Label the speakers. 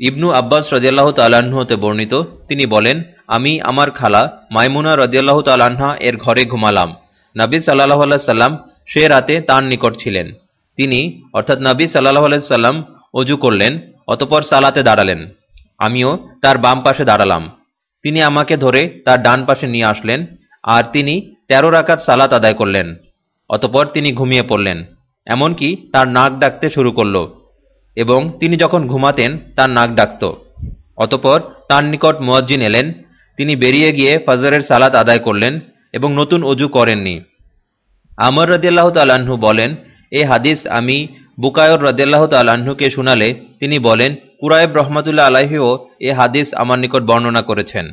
Speaker 1: ইবনু আব্বাস রদিয়াল্লাহ হতে বর্ণিত, তিনি বলেন, আমি আমার খালা মাইমুনা রদিয়াল্লাহ তাল্লাহা এর ঘরে ঘুমালাম। নবী সাল্লাহ আল্লাহ সাল্লাম সে রাতে তার নিকট ছিলেন। তিনি, অর্থাৎ নবী সাল্লাহ আল্লাহ সাল্লাম, অজু করলেন, অতপর সালাতে দাঁড়ালেন। আমিও তার বাম পাশে দাঁড়ালাম। তিনি আমাকে ধরে তার ডান পাশে নিয়ে আসলেন, আর তিনি তেরো রাকাত সালাত আদায় করলেন। অতপর তিনি ঘুমিয়ে পড়লেন। এমনকি তার নাক ডাকতে শুরু করল। এবং তিনি যখন ঘুমাতেন, তার নাক ডাকত। অতপর তার নিকট মুয়াজ্জিন এলেন। তিনি বেরিয়ে গিয়ে ফজরের সালাত আদায় করলেন এবং নতুন অজু করেননি। আমর রদিয়াল্লাহ তাল্লাহ্ন বলেন, এ হাদিস আমি বুকায়র রদিয়াল্লাহ তাল্লাহ্নকে শুনালে তিনি বলেন কুরায়েব রহমতুল্লাহ আলাহিও এ হাদিস আমার নিকট বর্ণনা করেছেন